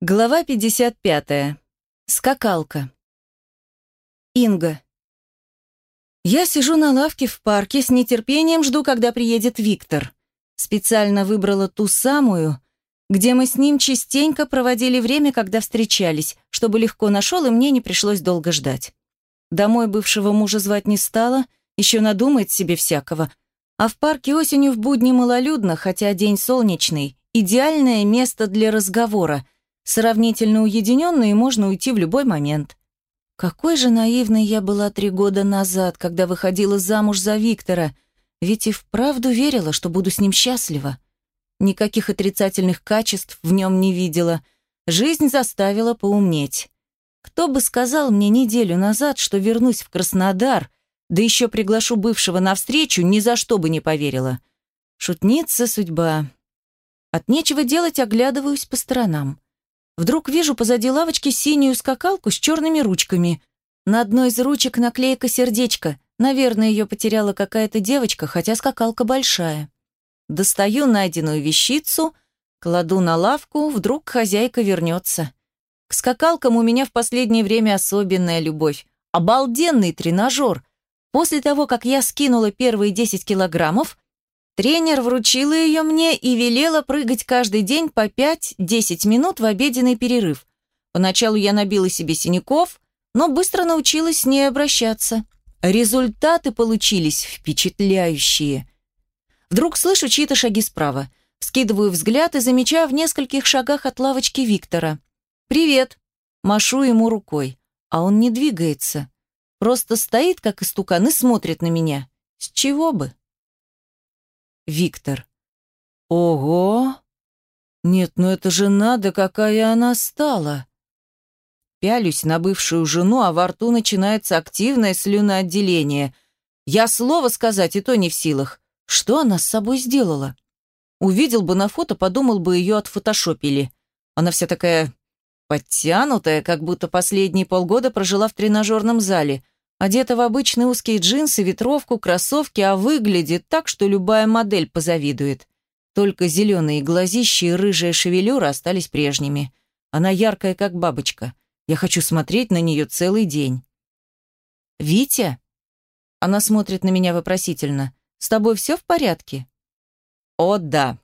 Глава 55. Скакалка. Инга. Я сижу на лавке в парке, с нетерпением жду, когда приедет Виктор. Специально выбрала ту самую, где мы с ним частенько проводили время, когда встречались, чтобы легко нашел и мне не пришлось долго ждать. Домой бывшего мужа звать не стала, еще надумает себе всякого. А в парке осенью в будни малолюдно, хотя день солнечный, идеальное место для разговора – Сравнительно уединенно и можно уйти в любой момент. Какой же наивной я была три года назад, когда выходила замуж за Виктора, ведь и вправду верила, что буду с ним счастлива. Никаких отрицательных качеств в нем не видела. Жизнь заставила поумнеть. Кто бы сказал мне неделю назад, что вернусь в Краснодар, да еще приглашу бывшего навстречу, ни за что бы не поверила. Шутница судьба. От нечего делать оглядываюсь по сторонам. Вдруг вижу позади лавочки синюю скакалку с черными ручками. На одной из ручек наклейка сердечко. Наверное, ее потеряла какая-то девочка, хотя скакалка большая. Достаю найденную вещицу, кладу на лавку, вдруг хозяйка вернется. К скакалкам у меня в последнее время особенная любовь. Обалденный тренажер. После того, как я скинула первые 10 килограммов, Тренер вручила ее мне и велела прыгать каждый день по 5-10 минут в обеденный перерыв. Поначалу я набила себе синяков, но быстро научилась с ней обращаться. Результаты получились впечатляющие. Вдруг слышу чьи-то шаги справа. Скидываю взгляд и замечаю в нескольких шагах от лавочки Виктора. «Привет!» Машу ему рукой, а он не двигается. Просто стоит, как истукан, и смотрит на меня. С чего бы? Виктор. Ого! Нет, ну это же надо, какая она стала. Пялюсь на бывшую жену, а во рту начинается активное слюноотделение. Я слово сказать и то не в силах. Что она с собой сделала? Увидел бы на фото, подумал бы, ее отфотошопили. Она вся такая подтянутая, как будто последние полгода прожила в тренажерном зале – Одета в обычные узкие джинсы, ветровку, кроссовки, а выглядит так, что любая модель позавидует. Только зеленые глазищи и рыжая шевелюра остались прежними. Она яркая, как бабочка. Я хочу смотреть на нее целый день. «Витя?» Она смотрит на меня вопросительно. «С тобой все в порядке?» «О, да.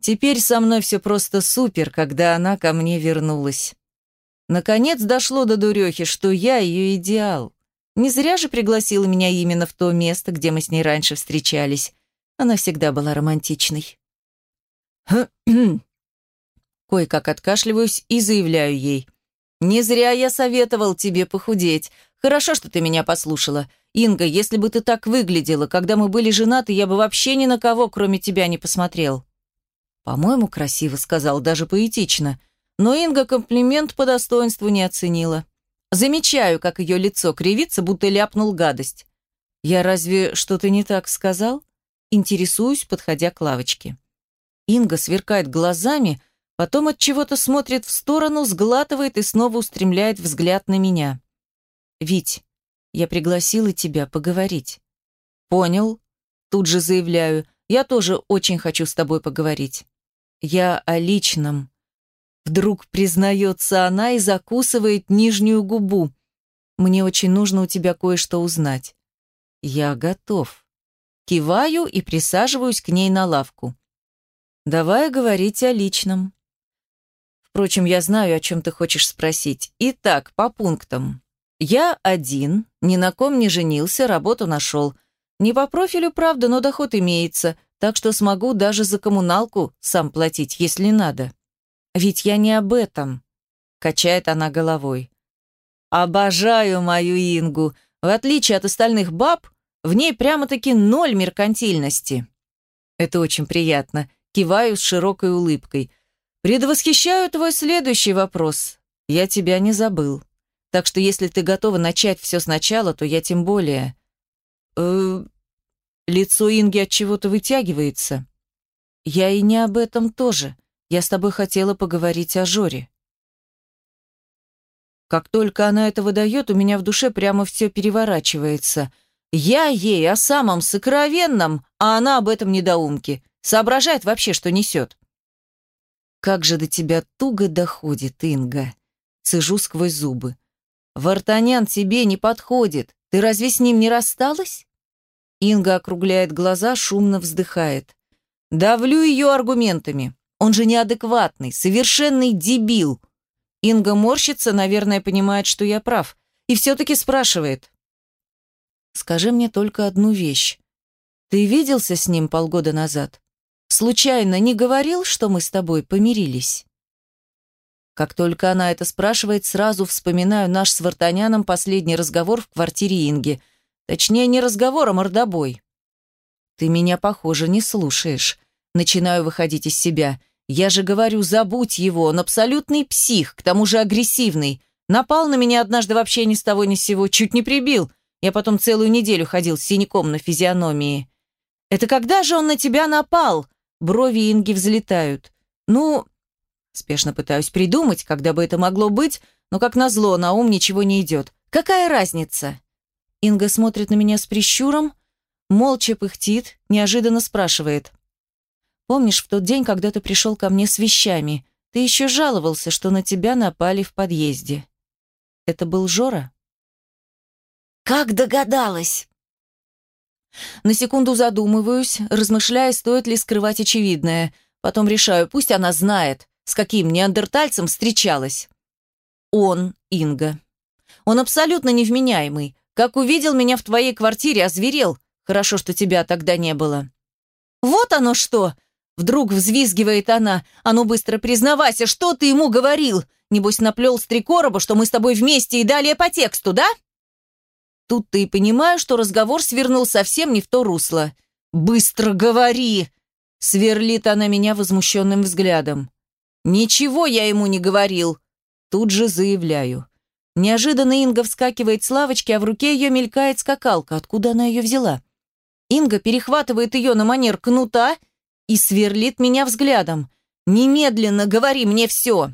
Теперь со мной все просто супер, когда она ко мне вернулась. Наконец дошло до дурехи, что я ее идеал. Не зря же пригласила меня именно в то место, где мы с ней раньше встречались. Она всегда была романтичной. Кое-как откашливаюсь и заявляю ей. «Не зря я советовал тебе похудеть. Хорошо, что ты меня послушала. Инга, если бы ты так выглядела, когда мы были женаты, я бы вообще ни на кого, кроме тебя, не посмотрел». «По-моему, красиво», — сказал, даже поэтично. Но Инга комплимент по достоинству не оценила. Замечаю, как ее лицо кривится, будто ляпнул гадость. Я разве что-то не так сказал? Интересуюсь, подходя к лавочке. Инга сверкает глазами, потом от чего-то смотрит в сторону, сглатывает и снова устремляет взгляд на меня. Вить, я пригласила тебя поговорить. Понял. Тут же заявляю, я тоже очень хочу с тобой поговорить. Я о личном. Вдруг признается она и закусывает нижнюю губу. Мне очень нужно у тебя кое-что узнать. Я готов. Киваю и присаживаюсь к ней на лавку. Давай говорить о личном. Впрочем, я знаю, о чем ты хочешь спросить. Итак, по пунктам. Я один, ни на ком не женился, работу нашел. Не по профилю, правда, но доход имеется, так что смогу даже за коммуналку сам платить, если надо. Ведь я не об этом. Качает она головой. Обожаю мою Ингу. В отличие от остальных баб, в ней прямо-таки ноль меркантильности. Это очень приятно. Киваю с широкой улыбкой. Предвосхищаю твой следующий вопрос. Я тебя не забыл. Так что если ты готова начать все сначала, то я тем более... Э, лицо Инги от чего-то вытягивается. Я и не об этом тоже. Я с тобой хотела поговорить о Жоре». Как только она это выдает, у меня в душе прямо все переворачивается. Я ей о самом сокровенном, а она об этом недоумке. Соображает вообще, что несет. как же до тебя туго доходит, Инга. Цежу сквозь зубы. Вартанян тебе не подходит. Ты разве с ним не рассталась? Инга округляет глаза, шумно вздыхает. Давлю ее аргументами. Он же неадекватный, совершенный дебил. Инга морщится, наверное, понимает, что я прав, и все-таки спрашивает. «Скажи мне только одну вещь. Ты виделся с ним полгода назад? Случайно не говорил, что мы с тобой помирились?» Как только она это спрашивает, сразу вспоминаю наш с Вартаняном последний разговор в квартире Инги. Точнее, не разговор, а мордобой. «Ты меня, похоже, не слушаешь». Начинаю выходить из себя. Я же говорю, забудь его, он абсолютный псих, к тому же агрессивный. Напал на меня однажды вообще ни с того ни с сего, чуть не прибил. Я потом целую неделю ходил с синяком на физиономии. «Это когда же он на тебя напал?» Брови Инги взлетают. «Ну...» Спешно пытаюсь придумать, когда бы это могло быть, но, как назло, на ум ничего не идет. «Какая разница?» Инга смотрит на меня с прищуром, молча пыхтит, неожиданно спрашивает. Помнишь, в тот день, когда ты пришел ко мне с вещами, ты еще жаловался, что на тебя напали в подъезде. Это был Жора? Как догадалась? На секунду задумываюсь, размышляя, стоит ли скрывать очевидное. Потом решаю, пусть она знает, с каким неандертальцем встречалась. Он, Инга. Он абсолютно невменяемый. Как увидел меня в твоей квартире, озверел. Хорошо, что тебя тогда не было. Вот оно что! Вдруг взвизгивает она. «А ну быстро признавайся, что ты ему говорил? Небось наплел с три короба, что мы с тобой вместе и далее по тексту, да?» Тут ты и понимаю, что разговор свернул совсем не в то русло. «Быстро говори!» Сверлит она меня возмущенным взглядом. «Ничего я ему не говорил!» Тут же заявляю. Неожиданно Инга вскакивает с лавочки, а в руке ее мелькает скакалка. Откуда она ее взяла? Инга перехватывает ее на манер кнута и сверлит меня взглядом. «Немедленно говори мне все!»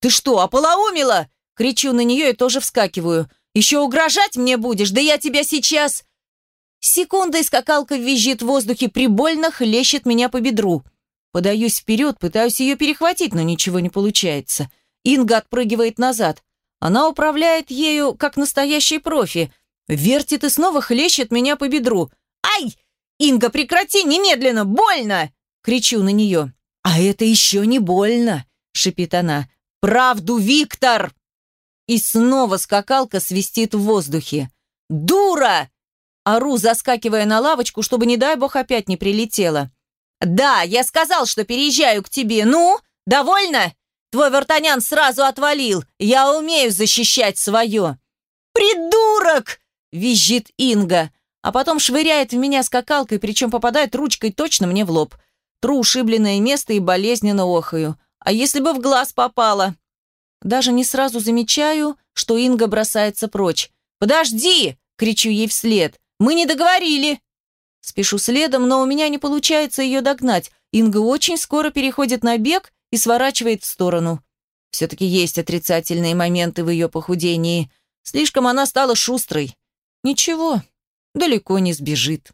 «Ты что, ополоумила?» Кричу на нее и тоже вскакиваю. «Еще угрожать мне будешь? Да я тебя сейчас...» Секундой скакалка визжит в воздухе, прибольно хлещет меня по бедру. Подаюсь вперед, пытаюсь ее перехватить, но ничего не получается. Инга отпрыгивает назад. Она управляет ею, как настоящий профи. Вертит и снова хлещет меня по бедру. «Ай! Инга, прекрати немедленно! Больно!» Кричу на нее. «А это еще не больно!» — шипит она. «Правду, Виктор!» И снова скакалка свистит в воздухе. «Дура!» Ору, заскакивая на лавочку, чтобы, не дай бог, опять не прилетела. «Да, я сказал, что переезжаю к тебе. Ну, довольно? Твой вартанян сразу отвалил. Я умею защищать свое». «Придурок!» — визжит Инга, а потом швыряет в меня скакалкой, причем попадает ручкой точно мне в лоб. Тру ушибленное место и болезненно охаю. А если бы в глаз попало? Даже не сразу замечаю, что Инга бросается прочь. «Подожди!» — кричу ей вслед. «Мы не договорили!» Спешу следом, но у меня не получается ее догнать. Инга очень скоро переходит на бег и сворачивает в сторону. Все-таки есть отрицательные моменты в ее похудении. Слишком она стала шустрой. Ничего, далеко не сбежит.